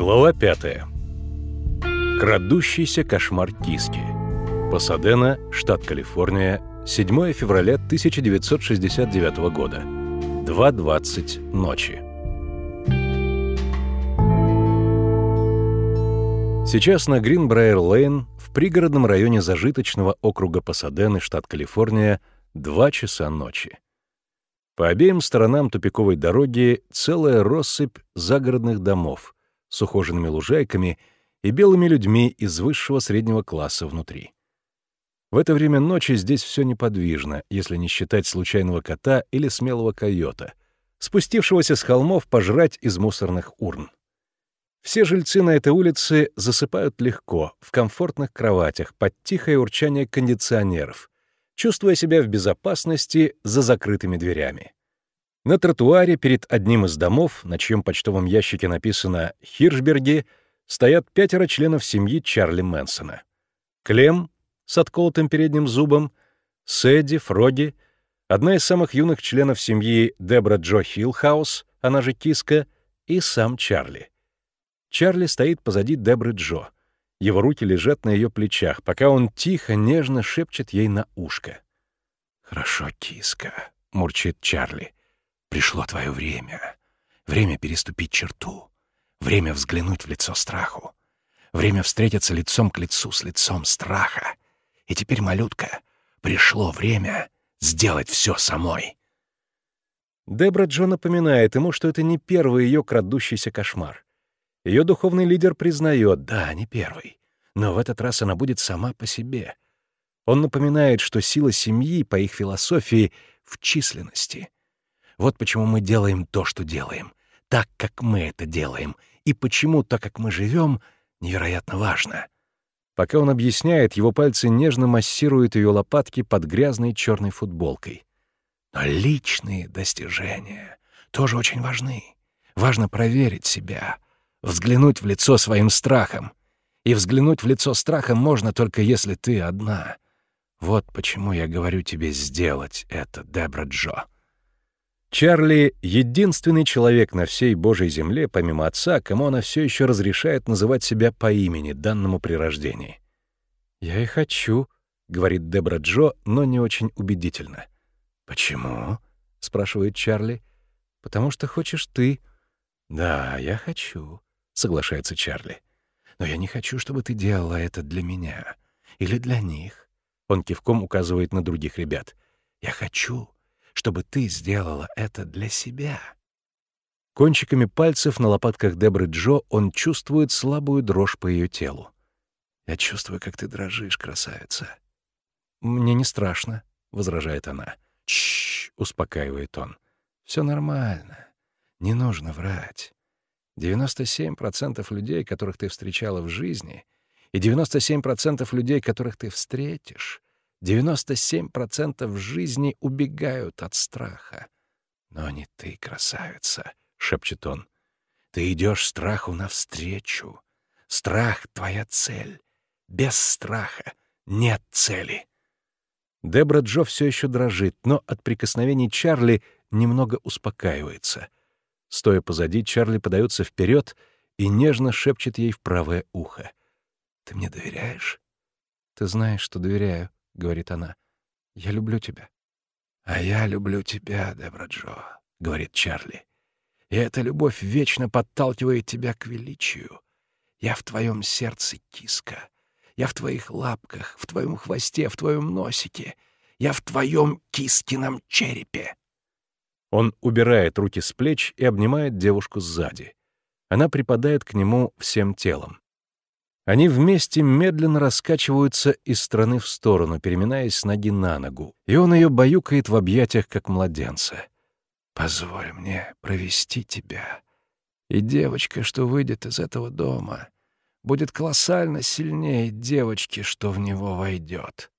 Глава 5. Крадущийся кошмар киски. Пасадена, штат Калифорния, 7 февраля 1969 года. 2.20 ночи. Сейчас на Гринбрайер-Лейн, в пригородном районе зажиточного округа Пасадены, штат Калифорния, 2 часа ночи. По обеим сторонам тупиковой дороги целая россыпь загородных домов — с ухоженными лужайками и белыми людьми из высшего среднего класса внутри. В это время ночи здесь все неподвижно, если не считать случайного кота или смелого койота, спустившегося с холмов пожрать из мусорных урн. Все жильцы на этой улице засыпают легко, в комфортных кроватях, под тихое урчание кондиционеров, чувствуя себя в безопасности за закрытыми дверями. На тротуаре перед одним из домов, на чьем почтовом ящике написано «Хиршберги», стоят пятеро членов семьи Чарли Мэнсона. Клем с отколотым передним зубом, Сэдди, Фроги, одна из самых юных членов семьи Дебра Джо Хиллхаус, она же Киска, и сам Чарли. Чарли стоит позади Дебры Джо. Его руки лежат на ее плечах, пока он тихо, нежно шепчет ей на ушко. «Хорошо, Киска», — мурчит Чарли. Пришло твое время. Время переступить черту. Время взглянуть в лицо страху. Время встретиться лицом к лицу с лицом страха. И теперь, малютка, пришло время сделать все самой. Дебра Джо напоминает ему, что это не первый ее крадущийся кошмар. Ее духовный лидер признает, да, не первый, но в этот раз она будет сама по себе. Он напоминает, что сила семьи, по их философии, в численности — вот почему мы делаем то, что делаем. Так, как мы это делаем. И почему то, как мы живем, невероятно важно. Пока он объясняет, его пальцы нежно массируют ее лопатки под грязной черной футболкой. Но личные достижения тоже очень важны. Важно проверить себя, взглянуть в лицо своим страхом. И взглянуть в лицо страхом можно только если ты одна. Вот почему я говорю тебе сделать это, Дебра Джо. Чарли — единственный человек на всей Божьей земле, помимо отца, кому она все еще разрешает называть себя по имени, данному при рождении. «Я и хочу», — говорит Дебра Джо, но не очень убедительно. «Почему?» — спрашивает Чарли. «Потому что хочешь ты». «Да, я хочу», — соглашается Чарли. «Но я не хочу, чтобы ты делала это для меня. Или для них». Он кивком указывает на других ребят. «Я хочу, чтобы ты сделала это для себя. Кончиками пальцев на лопатках Дебры Джо он чувствует слабую дрожь по ее телу. «Я чувствую, как ты дрожишь, красавица». «Мне не страшно», — возражает она. «Чш!» — успокаивает он. «Все нормально. Не нужно врать. 97% людей, которых ты встречала в жизни, и 97% людей, которых ты встретишь, 97% жизни убегают от страха. Но не ты, красавица, — шепчет он. Ты идешь страху навстречу. Страх — твоя цель. Без страха нет цели. Дебра Джо все еще дрожит, но от прикосновений Чарли немного успокаивается. Стоя позади, Чарли подается вперед и нежно шепчет ей в правое ухо. «Ты мне доверяешь?» «Ты знаешь, что доверяю», — говорит она. «Я люблю тебя». «А я люблю тебя, Дебра Джо», — говорит Чарли. «И эта любовь вечно подталкивает тебя к величию. Я в твоем сердце, киска. Я в твоих лапках, в твоем хвосте, в твоем носике. Я в твоем кискином черепе». Он убирает руки с плеч и обнимает девушку сзади. Она припадает к нему всем телом. Они вместе медленно раскачиваются из стороны в сторону, переминаясь с ноги на ногу, и он ее баюкает в объятиях, как младенца. «Позволь мне провести тебя. И девочка, что выйдет из этого дома, будет колоссально сильнее девочки, что в него войдет».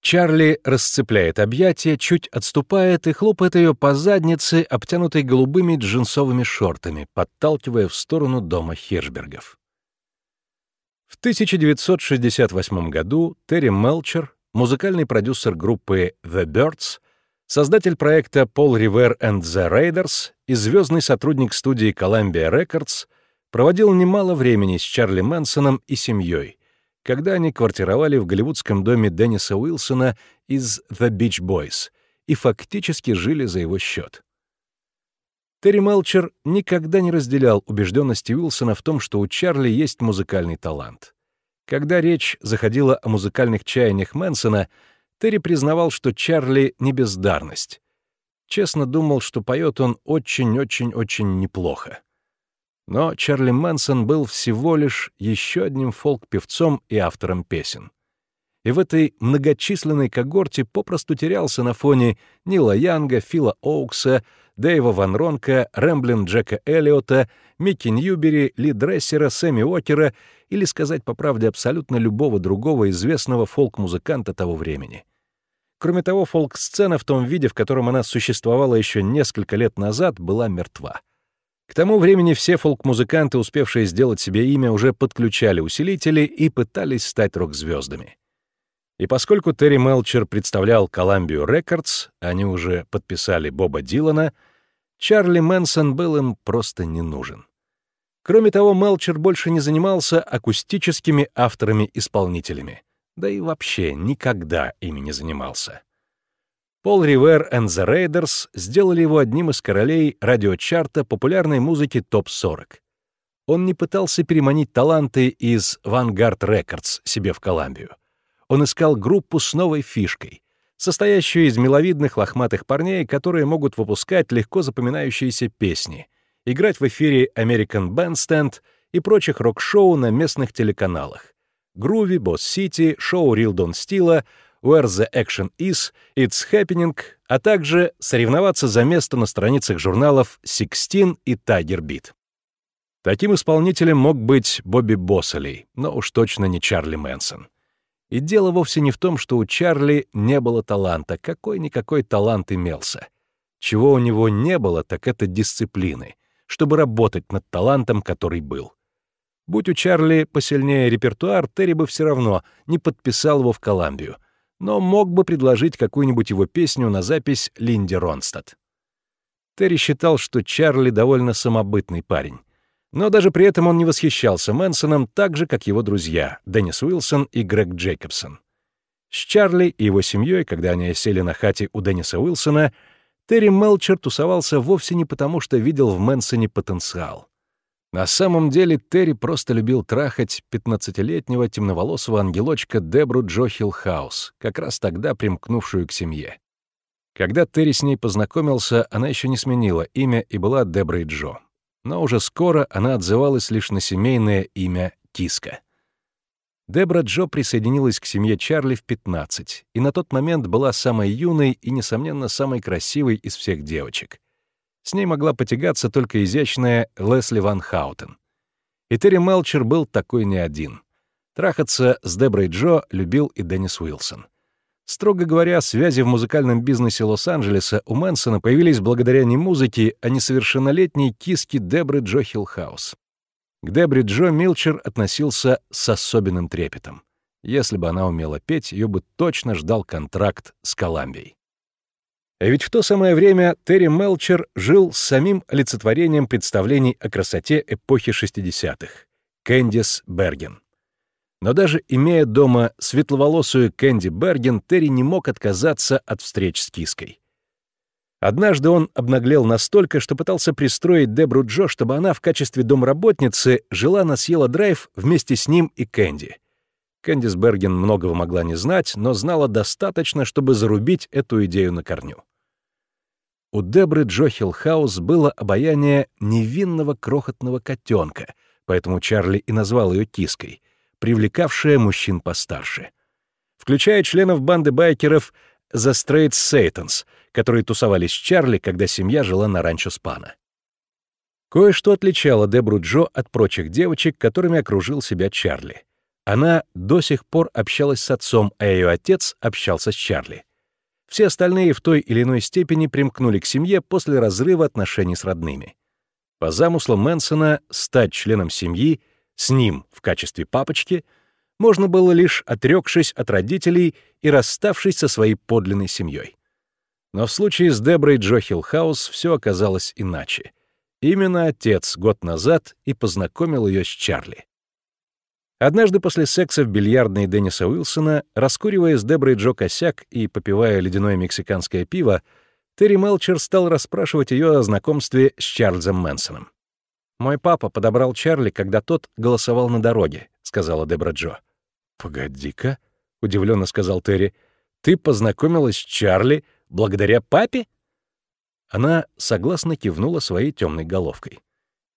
Чарли расцепляет объятия, чуть отступает и хлопает ее по заднице, обтянутой голубыми джинсовыми шортами, подталкивая в сторону дома Хиршбергов. В 1968 году Терри Мелчер, музыкальный продюсер группы The Birds, создатель проекта Paul Revere and the Raiders и звездный сотрудник студии Columbia Records, проводил немало времени с Чарли Мэнсоном и семьей, когда они квартировали в голливудском доме Денниса Уилсона из The Beach Boys и фактически жили за его счет. Терри Мелчер никогда не разделял убежденности Уилсона в том, что у Чарли есть музыкальный талант. Когда речь заходила о музыкальных чаяниях Мэнсона, Терри признавал, что Чарли — не бездарность. Честно думал, что поет он очень-очень-очень неплохо. Но Чарли Мэнсон был всего лишь еще одним фолк-певцом и автором песен. И в этой многочисленной когорте попросту терялся на фоне Нила Янга, Фила Оукса, Дэйва Ван Ронка, Рэмблин Джека Эллиота, Микки Ньюбери, Ли Дрессера, Сэмми Уокера или, сказать по правде, абсолютно любого другого известного фолк-музыканта того времени. Кроме того, фолк-сцена в том виде, в котором она существовала еще несколько лет назад, была мертва. К тому времени все фолк-музыканты, успевшие сделать себе имя, уже подключали усилители и пытались стать рок-звездами. И поскольку Терри Мелчер представлял Columbia Records, они уже подписали Боба Дилана, Чарли Мэнсон был им просто не нужен. Кроме того, Мелчер больше не занимался акустическими авторами-исполнителями да и вообще никогда ими не занимался. Пол Ривер и The Raiders сделали его одним из королей радиочарта популярной музыки ТОП-40. Он не пытался переманить таланты из Vanguard Records себе в Колумбию. Он искал группу с новой фишкой, состоящую из миловидных лохматых парней, которые могут выпускать легко запоминающиеся песни, играть в эфире American Bandstand и прочих рок-шоу на местных телеканалах, Groovy, Boss City, шоу Real Don Stila, Where the Action Is, It's Happening, а также соревноваться за место на страницах журналов Sixteen и Tiger Beat. Таким исполнителем мог быть Бобби Боссолей, но уж точно не Чарли Мэнсон. И дело вовсе не в том, что у Чарли не было таланта, какой-никакой талант имелся. Чего у него не было, так это дисциплины, чтобы работать над талантом, который был. Будь у Чарли посильнее репертуар, Терри бы все равно не подписал его в Коламбию, но мог бы предложить какую-нибудь его песню на запись Линди Ронстад. Терри считал, что Чарли довольно самобытный парень. Но даже при этом он не восхищался Мэнсоном так же, как его друзья Деннис Уилсон и Грег Джейкобсон. С Чарли и его семьей, когда они сели на хате у Денниса Уилсона, Терри Мелчер тусовался вовсе не потому, что видел в Мэнсоне потенциал. На самом деле Терри просто любил трахать пятнадцатилетнего темноволосого ангелочка Дебру Джо Хиллхаус, как раз тогда примкнувшую к семье. Когда Терри с ней познакомился, она еще не сменила имя и была Деброй Джо. Но уже скоро она отзывалась лишь на семейное имя Тиска. Дебра Джо присоединилась к семье Чарли в 15, и на тот момент была самой юной и, несомненно, самой красивой из всех девочек — с ней могла потягаться только изящная Лесли Ван Хаутен. И Терри Мелчер был такой не один. Трахаться с Деброй Джо любил и Деннис Уилсон. Строго говоря, связи в музыкальном бизнесе Лос-Анджелеса у Мэнсона появились благодаря не музыке, а несовершеннолетней киске Дебры Джо Хиллхаус. К Дебре Джо Мелчер относился с особенным трепетом. Если бы она умела петь, ее бы точно ждал контракт с Коламбией. А ведь в то самое время Терри Мелчер жил с самим олицетворением представлений о красоте эпохи 60-х — Кэндис Берген. Но даже имея дома светловолосую Кэнди Берген, Терри не мог отказаться от встреч с киской. Однажды он обнаглел настолько, что пытался пристроить Дебру Джо, чтобы она в качестве домработницы жила на Сьело Драйв вместе с ним и Кэнди. Кэндис Берген многого могла не знать, но знала достаточно, чтобы зарубить эту идею на корню. У Дебры Джо Хиллхаус было обаяние невинного крохотного котенка, поэтому Чарли и назвал ее киской, привлекавшая мужчин постарше. Включая членов банды байкеров The Straight Satans, которые тусовались с Чарли, когда семья жила на ранчо Спана. Кое-что отличало Дебру Джо от прочих девочек, которыми окружил себя Чарли. Она до сих пор общалась с отцом, а ее отец общался с Чарли. Все остальные в той или иной степени примкнули к семье после разрыва отношений с родными. По замыслу Мэнсона стать членом семьи, с ним в качестве папочки, можно было лишь отрекшись от родителей и расставшись со своей подлинной семьей. Но в случае с Деброй Джо Хиллхаус все оказалось иначе. Именно отец год назад и познакомил ее с Чарли. Однажды после секса в бильярдной Денниса Уилсона, раскуривая с Деброй Джо косяк и попивая ледяное мексиканское пиво, Терри Мелчер стал расспрашивать ее о знакомстве с Чарльзом Мэнсоном. «Мой папа подобрал Чарли, когда тот голосовал на дороге», — сказала Дебра Джо. «Погоди-ка», — удивленно сказал Терри, — «ты познакомилась с Чарли благодаря папе?» Она согласно кивнула своей темной головкой.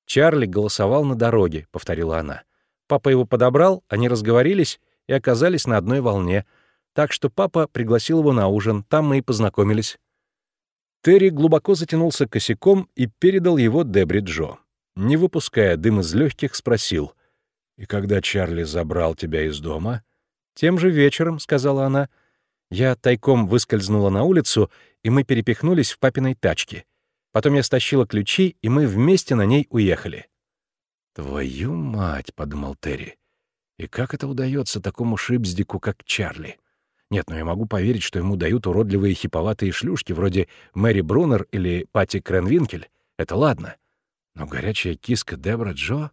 «Чарли голосовал на дороге», — повторила она. Папа его подобрал, они разговорились и оказались на одной волне, так что папа пригласил его на ужин, там мы и познакомились. Терри глубоко затянулся косяком и передал его Дебри Джо. Не выпуская дым из легких, спросил. «И когда Чарли забрал тебя из дома?» «Тем же вечером», — сказала она. Я тайком выскользнула на улицу, и мы перепихнулись в папиной тачке. Потом я стащила ключи, и мы вместе на ней уехали. «Твою мать!» — подумал Терри. «И как это удается такому шипздику, как Чарли? Нет, ну я могу поверить, что ему дают уродливые хиповатые шлюшки вроде Мэри Брунер или Пати Кренвинкель. Это ладно. Но горячая киска Дебра Джо...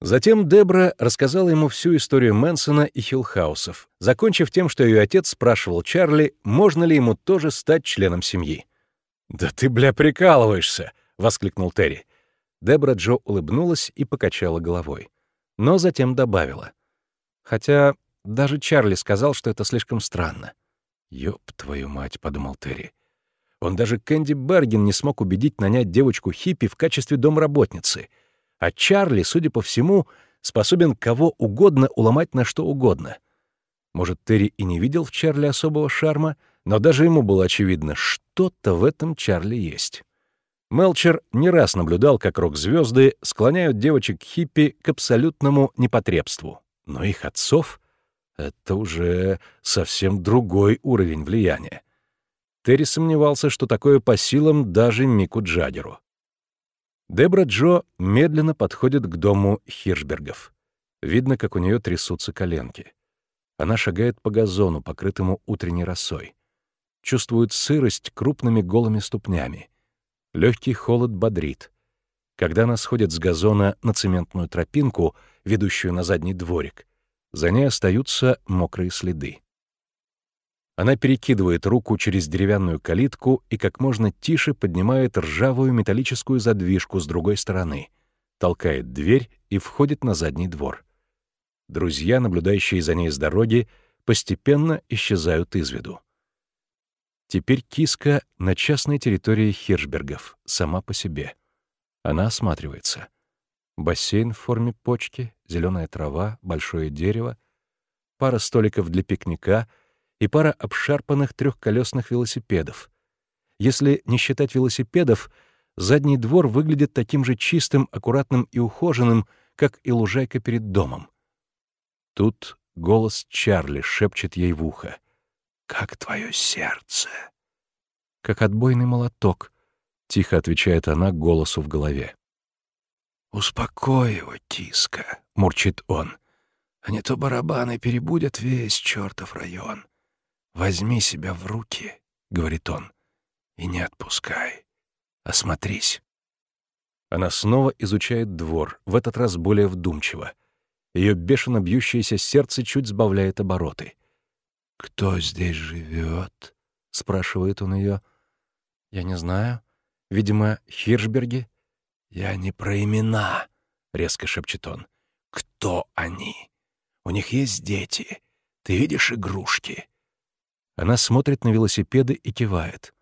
Затем Дебра рассказала ему всю историю Мэнсона и Хиллхаусов, закончив тем, что ее отец спрашивал Чарли, можно ли ему тоже стать членом семьи. «Да ты, бля, прикалываешься!» — воскликнул Терри. Дебра Джо улыбнулась и покачала головой. Но затем добавила. «Хотя даже Чарли сказал, что это слишком странно». «Ёб твою мать», — подумал Терри. Он даже Кэнди Берген не смог убедить нанять девочку-хиппи в качестве домработницы. А Чарли, судя по всему, способен кого угодно уломать на что угодно. Может, Терри и не видел в Чарли особого шарма, но даже ему было очевидно, что-то в этом Чарли есть. Мелчер не раз наблюдал, как рок-звезды склоняют девочек-хиппи к абсолютному непотребству. Но их отцов — это уже совсем другой уровень влияния. Терри сомневался, что такое по силам даже Мику Джаггеру. Дебра Джо медленно подходит к дому Хиршбергов. Видно, как у нее трясутся коленки. Она шагает по газону, покрытому утренней росой. Чувствует сырость крупными голыми ступнями. Легкий холод бодрит. Когда она сходит с газона на цементную тропинку, ведущую на задний дворик, за ней остаются мокрые следы. Она перекидывает руку через деревянную калитку и как можно тише поднимает ржавую металлическую задвижку с другой стороны, толкает дверь и входит на задний двор. Друзья, наблюдающие за ней с дороги, постепенно исчезают из виду. Теперь киска на частной территории Хиршбергов, сама по себе. Она осматривается. Бассейн в форме почки, зеленая трава, большое дерево, пара столиков для пикника и пара обшарпанных трехколесных велосипедов. Если не считать велосипедов, задний двор выглядит таким же чистым, аккуратным и ухоженным, как и лужайка перед домом. Тут голос Чарли шепчет ей в ухо как твое сердце?» «Как отбойный молоток», — тихо отвечает она голосу в голове. «Успокой его, тиска», — мурчит он. «А не то барабаны перебудят весь чертов район. Возьми себя в руки», — говорит он, — «и не отпускай. Осмотрись». Она снова изучает двор, в этот раз более вдумчиво. Ее бешено бьющееся сердце чуть сбавляет обороты. «Кто здесь живет?» — спрашивает он ее. «Я не знаю. Видимо, Хиршберги». «Я не про имена», — резко шепчет он. «Кто они? У них есть дети. Ты видишь игрушки?» Она смотрит на велосипеды и кивает.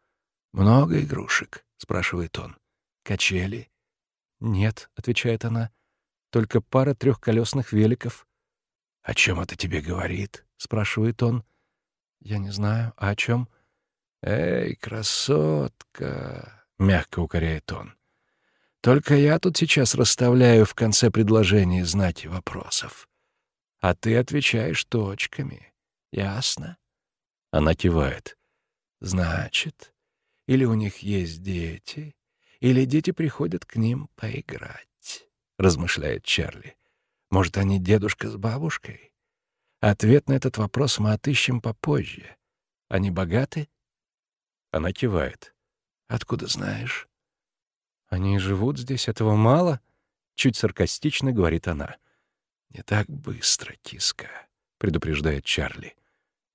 «Много игрушек?» — спрашивает он. «Качели?» «Нет», — отвечает она. «Только пара трехколесных великов». «О чем это тебе говорит?» — спрашивает он. «Я не знаю. А о чем?» «Эй, красотка!» — мягко укоряет он. «Только я тут сейчас расставляю в конце предложения знаки вопросов. А ты отвечаешь точками. Ясно?» Она кивает. «Значит, или у них есть дети, или дети приходят к ним поиграть», — размышляет Чарли. «Может, они дедушка с бабушкой?» Ответ на этот вопрос мы отыщем попозже. Они богаты? Она кивает. Откуда знаешь? «Они живут здесь, этого мало?» — чуть саркастично говорит она. «Не так быстро, киска», — предупреждает Чарли.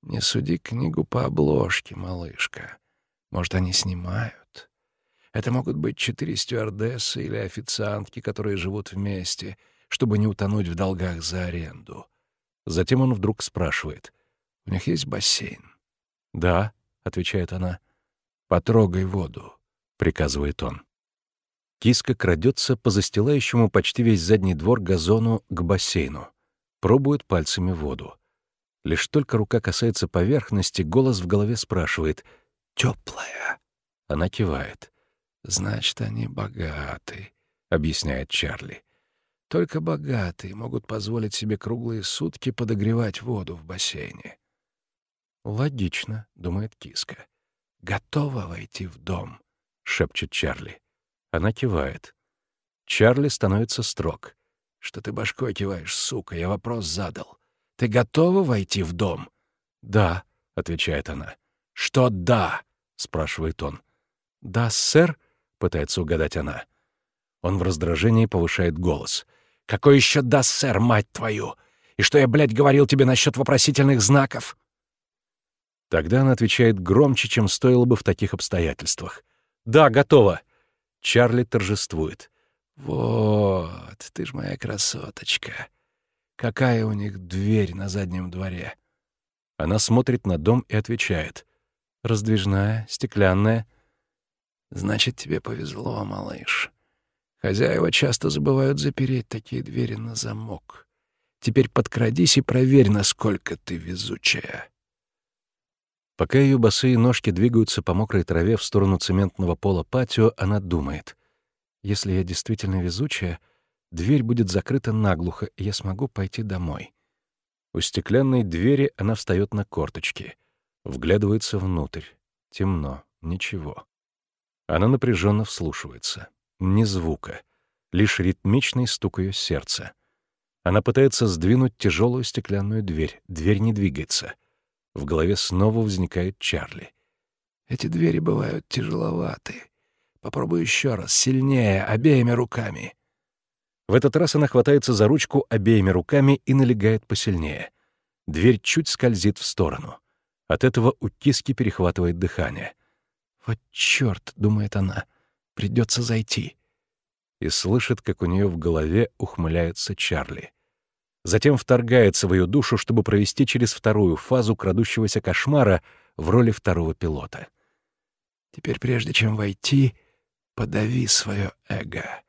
«Не суди книгу по обложке, малышка. Может, они снимают? Это могут быть четыре стюардессы или официантки, которые живут вместе, чтобы не утонуть в долгах за аренду». Затем он вдруг спрашивает. «У них есть бассейн?» «Да», — отвечает она. «Потрогай воду», — приказывает он. Киска крадется по застилающему почти весь задний двор газону к бассейну. Пробует пальцами воду. Лишь только рука касается поверхности, голос в голове спрашивает «Тёплая?» Она кивает. «Значит, они богаты», — объясняет Чарли. «Только богатые могут позволить себе круглые сутки подогревать воду в бассейне». «Логично», — думает киска. «Готова войти в дом?» — шепчет Чарли. Она кивает. Чарли становится строг. «Что ты башкой киваешь, сука? Я вопрос задал. Ты готова войти в дом?» «Да», — отвечает она. «Что «да»?» — спрашивает он. «Да, сэр», — пытается угадать она. Он в раздражении повышает голос. «Какой еще «да, сэр», мать твою? И что я, блядь, говорил тебе насчет вопросительных знаков?» Тогда она отвечает громче, чем стоило бы в таких обстоятельствах. «Да, готово. Чарли торжествует. «Вот, ты ж моя красоточка. Какая у них дверь на заднем дворе?» Она смотрит на дом и отвечает. «Раздвижная, стеклянная». «Значит, тебе повезло, малыш. Хозяева часто забывают запереть такие двери на замок. Теперь подкрадись и проверь, насколько ты везучая». Пока ее босые ножки двигаются по мокрой траве в сторону цементного пола патио, она думает. Если я действительно везучая, дверь будет закрыта наглухо, и я смогу пойти домой. У стеклянной двери она встает на корточки, вглядывается внутрь. Темно, ничего. Она напряженно вслушивается. Ни звука, лишь ритмичный стук ее сердца. Она пытается сдвинуть тяжелую стеклянную дверь. Дверь не двигается — в голове снова возникает Чарли. «Эти двери бывают тяжеловаты. Попробуй еще раз, сильнее, обеими руками». В этот раз она хватается за ручку обеими руками и налегает посильнее. Дверь чуть скользит в сторону. От этого у киски перехватывает дыхание. «Вот черт!» — думает она. «Придется зайти». И слышит, как у нее в голове ухмыляется Чарли затем вторгается в ее душу, чтобы провести через вторую фазу крадущегося кошмара в роли второго пилота. «Теперь, прежде чем войти, подави свое эго.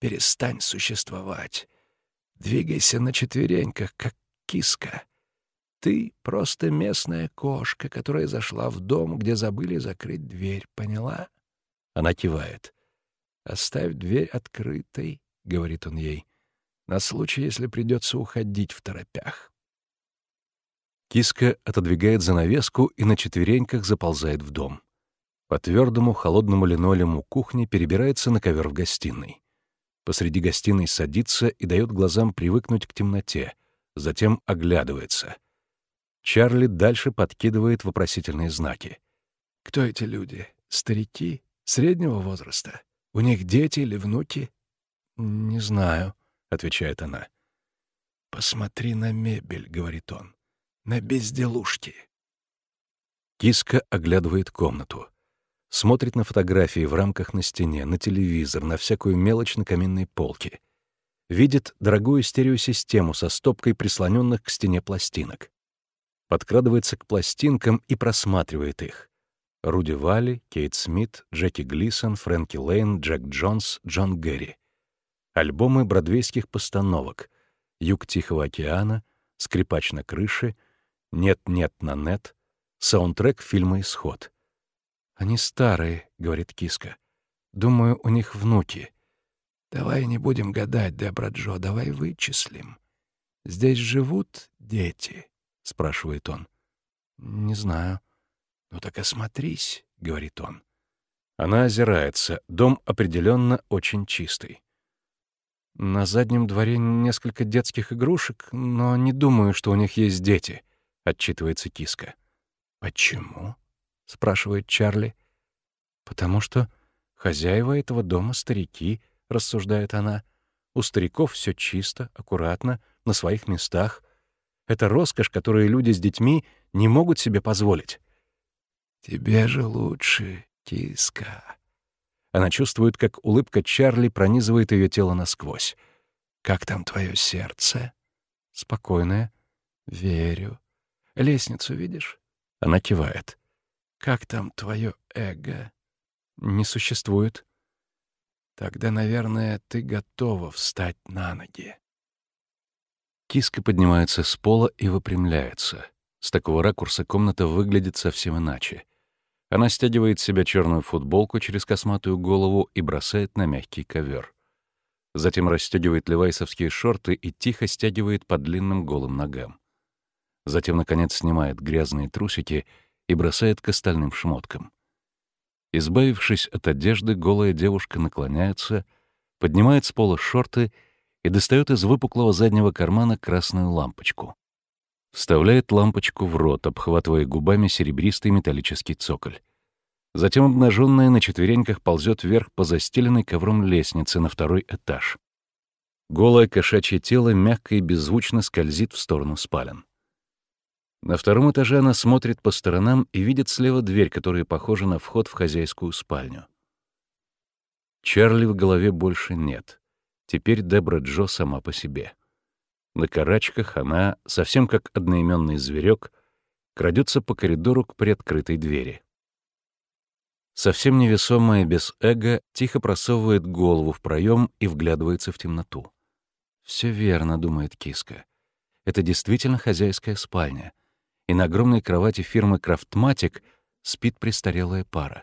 Перестань существовать. Двигайся на четвереньках, как киска. Ты просто местная кошка, которая зашла в дом, где забыли закрыть дверь, поняла?» Она кивает. «Оставь дверь открытой», — говорит он ей на случай, если придется уходить в торопях. Киска отодвигает занавеску и на четвереньках заползает в дом. По твердому холодному линолеуму кухни перебирается на ковер в гостиной. Посреди гостиной садится и дает глазам привыкнуть к темноте, затем оглядывается. Чарли дальше подкидывает вопросительные знаки. «Кто эти люди? Старики? Среднего возраста? У них дети или внуки?» «Не знаю», — отвечает она. «Посмотри на мебель», — говорит он, — «на безделушки». Киска оглядывает комнату. Смотрит на фотографии в рамках на стене, на телевизор, на всякую мелочь на каминной полке. Видит дорогую стереосистему со стопкой прислоненных к стене пластинок. Подкрадывается к пластинкам и просматривает их. Руди Валли, Кейт Смит, Джеки Глисон, Фрэнки Лейн, Джек Джонс, Джон Гэри альбомы бродвейских постановок «Юг Тихого океана», «Скрипач на крыше», «Нет-нет на нет», саундтрек фильма «Исход». «Они старые», — говорит киска. «Думаю, у них внуки». «Давай не будем гадать, Дебра Джо, давай вычислим. Здесь живут дети?» — спрашивает он. «Не знаю». «Ну так осмотрись», — говорит он. Она озирается. Дом определенно очень чистый. На заднем дворе несколько детских игрушек, но не думаю, что у них есть дети, отчитывается киска. Почему? Спрашивает Чарли. Потому что «Хозяева этого дома — старики», — рассуждает она. «У стариков все чисто, аккуратно, на своих местах. Это роскошь, которую люди с детьми не могут себе позволить». «Тебе же лучше, киска». Она чувствует, как улыбка Чарли пронизывает ее тело насквозь. «Как там твое сердце?» «Спокойное». «Верю. Лестницу видишь?» Она кивает. «Как там твое эго?» «Не существует». «Тогда, наверное, ты готова встать на ноги». Киска поднимается с пола и выпрямляется. С такого ракурса комната выглядит совсем иначе. Она стягивает с себя черную футболку через косматую голову и бросает на мягкий ковер. Затем расстегивает левайсовские шорты и тихо стягивает по длинным голым ногам. Затем, наконец, снимает грязные трусики и бросает к остальным шмоткам. Избавившись от одежды, голая девушка наклоняется, поднимает с пола шорты и достает из выпуклого заднего кармана красную лампочку. Вставляет лампочку в рот, обхватывая губами серебристый металлический цоколь. Затем обнаженная на четвереньках ползет вверх по застеленной ковром лестнице на второй этаж. Голое кошачье тело мягко и беззвучно скользит в сторону спален. На втором этаже она смотрит по сторонам и видит слева дверь, которая похожа на вход в хозяйскую спальню. Чарли в голове больше нет. Теперь Дебра Джо сама по себе. На карачках она, совсем как одноименный зверек, крадется по коридору к приоткрытой двери. Совсем невесомая, без эго, тихо просовывает голову в проем и вглядывается в темноту. Все верно, думает киска. Это действительно хозяйская спальня. И на огромной кровати фирмы «Крафтматик» спит престарелая пара.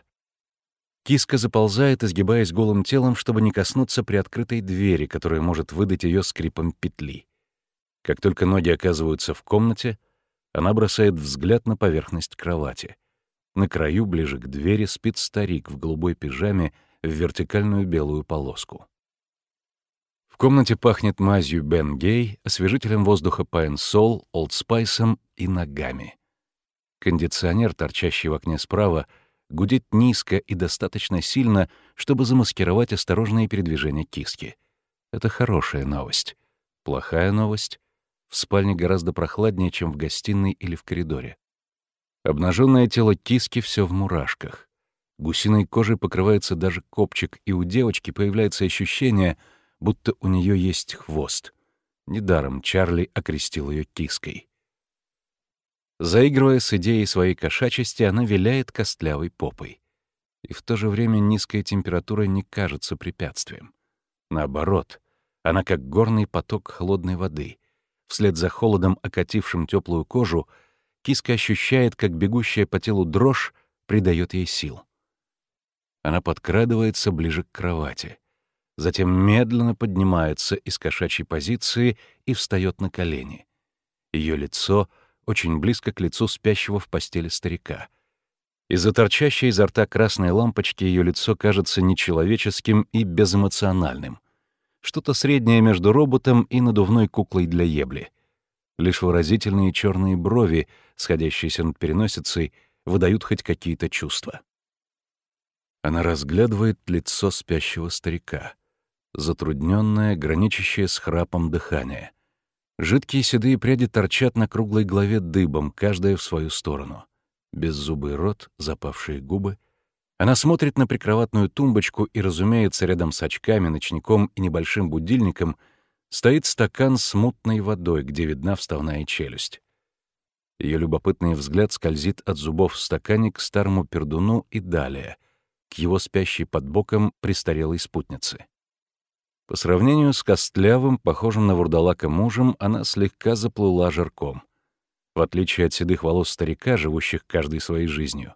Киска заползает, изгибаясь голым телом, чтобы не коснуться приоткрытой двери, которая может выдать ее скрипом петли. Как только ноги оказываются в комнате, она бросает взгляд на поверхность кровати. На краю, ближе к двери, спит старик в голубой пижаме в вертикальную белую полоску. Комнате пахнет мазью Бен Гей, освежителем воздуха Пайн Сол, Олдспайсом и ногами. Кондиционер, торчащий в окне справа, гудит низко и достаточно сильно, чтобы замаскировать осторожные передвижения киски. Это хорошая новость. Плохая новость в спальне гораздо прохладнее, чем в гостиной или в коридоре. Обнаженное тело киски все в мурашках. Гусиной кожей покрывается даже копчик, и у девочки появляется ощущение, будто у нее есть хвост. Недаром Чарли окрестил ее киской. Заигрывая с идеей своей кошачести, она виляет костлявой попой. И в то же время низкая температура не кажется препятствием. Наоборот, она как горный поток холодной воды — Вслед за холодом, окатившим теплую кожу, киска ощущает, как бегущая по телу дрожь придает ей сил. Она подкрадывается ближе к кровати. Затем медленно поднимается из кошачьей позиции и встает на колени. Ее лицо очень близко к лицу спящего в постели старика. Из-за торчащей изо рта красной лампочки ее лицо кажется нечеловеческим и безэмоциональным — что-то среднее между роботом и надувной куклой для ебли. Лишь выразительные черные брови, сходящиеся над переносицей, выдают хоть какие-то чувства. Она разглядывает лицо спящего старика. Затрудненное, граничащее с храпом дыхание. Жидкие седые пряди торчат на круглой голове дыбом, каждая в свою сторону. Беззубый рот, запавшие губы — она смотрит на прикроватную тумбочку, и, разумеется, рядом с очками, ночником и небольшим будильником стоит стакан с мутной водой, где видна вставная челюсть. Ее любопытный взгляд скользит от зубов в стакане к старому пердуну и далее, к его спящей под боком престарелой спутнице. По сравнению с костлявым, похожим на вурдалака мужем, она слегка заплыла жирком. В отличие от седых волос старика, живущих каждой своей жизнью,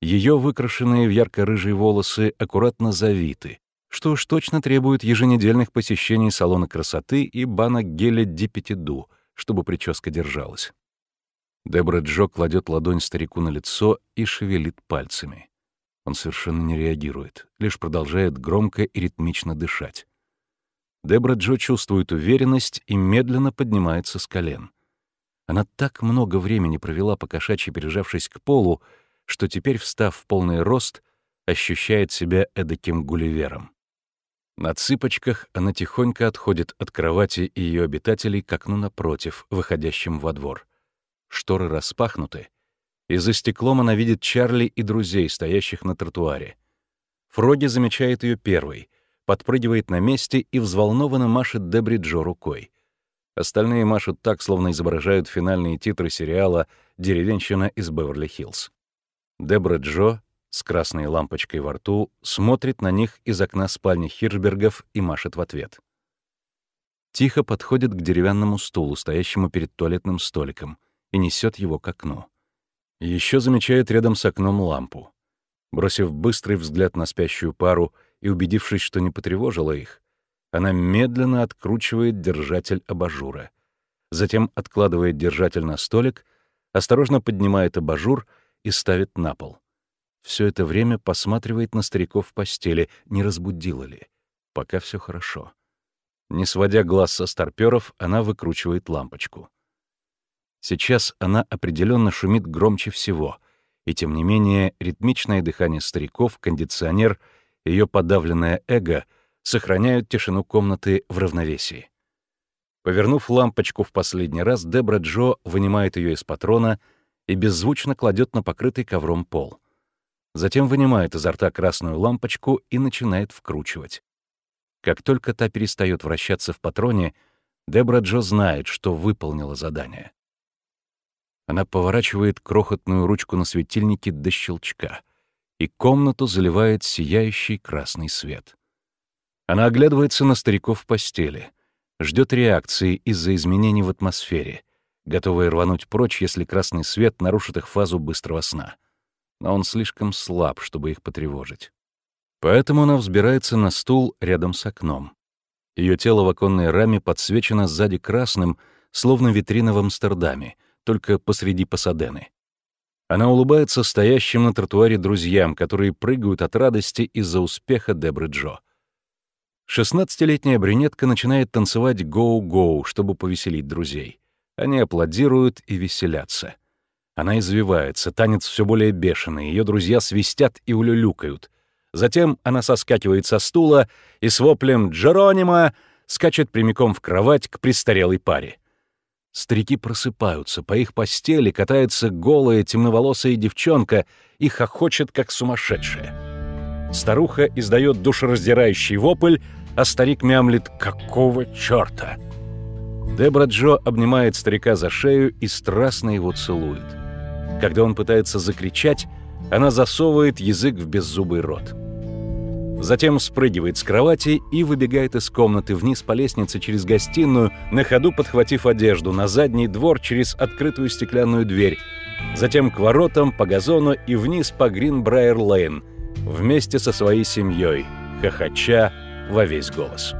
ее выкрашенные в ярко-рыжие волосы аккуратно завиты, что уж точно требует еженедельных посещений салона красоты и банок геля Дипетиду, чтобы прическа держалась. Дебра Джо кладет ладонь старику на лицо и шевелит пальцами. Он совершенно не реагирует, лишь продолжает громко и ритмично дышать. Дебра Джо чувствует уверенность и медленно поднимается с колен. Она так много времени провела, покошачьи прижавшись к полу, что теперь, встав в полный рост, ощущает себя эдаким гулливером. На цыпочках она тихонько отходит от кровати и ее обитателей к окну напротив, выходящим во двор. Шторы распахнуты, и за стеклом она видит Чарли и друзей, стоящих на тротуаре. Фроги замечает ее первой, подпрыгивает на месте и взволнованно машет Дебри Джо рукой. Остальные машут так, словно изображают финальные титры сериала «Деревенщина из Беверли-Хиллз». Дебра Джо с красной лампочкой во рту смотрит на них из окна спальни Хиршбергов и машет в ответ. Тихо подходит к деревянному стулу, стоящему перед туалетным столиком, и несет его к окну. Еще замечает рядом с окном лампу. Бросив быстрый взгляд на спящую пару и убедившись, что не потревожила их, она медленно откручивает держатель абажура. Затем откладывает держатель на столик, осторожно поднимает абажур и ставит на пол. Все это время посматривает на стариков в постели, не разбудила ли. Пока все хорошо. Не сводя глаз со старперов, она выкручивает лампочку. Сейчас она определенно шумит громче всего, и тем не менее ритмичное дыхание стариков, кондиционер, ее подавленное эго сохраняют тишину комнаты в равновесии. Повернув лампочку в последний раз, Дебра Джо вынимает ее из патрона и беззвучно кладет на покрытый ковром пол. Затем вынимает изо рта красную лампочку и начинает вкручивать. Как только та перестает вращаться в патроне, Дебра Джо знает, что выполнила задание. Она поворачивает крохотную ручку на светильнике до щелчка, и комнату заливает сияющий красный свет. Она оглядывается на стариков в постели, ждет реакции из-за изменений в атмосфере, готовая рвануть прочь, если красный свет нарушит их фазу быстрого сна. Но он слишком слаб, чтобы их потревожить. Поэтому она взбирается на стул рядом с окном. Ее тело в оконной раме подсвечено сзади красным, словно витрина в Амстердаме — только посреди Пасадены. Она улыбается стоящим на тротуаре друзьям, которые прыгают от радости из-за успеха Дебры Джо. Шестнадцатилетняя брюнетка начинает танцевать гоу-гоу, чтобы повеселить друзей. Они аплодируют и веселятся. Она извивается, танец все более бешеный, ее друзья свистят и улюлюкают. Затем она соскакивает со стула и с воплем «Джеронима!» скачет прямиком в кровать к престарелой паре. Старики просыпаются, по их постели катается голая темноволосая девчонка и хохочет, как сумасшедшая. Старуха издает душераздирающий вопль, а старик мямлит «Какого черта?». Дебра Джо обнимает старика за шею и страстно его целует. Когда он пытается закричать, она засовывает язык в беззубый рот. Затем спрыгивает с кровати и выбегает из комнаты вниз по лестнице через гостиную, на ходу подхватив одежду, на задний двор через открытую стеклянную дверь, затем к воротам, по газону и вниз по Гринбрайер-Лейн, вместе со своей семьей, хохоча во весь голос.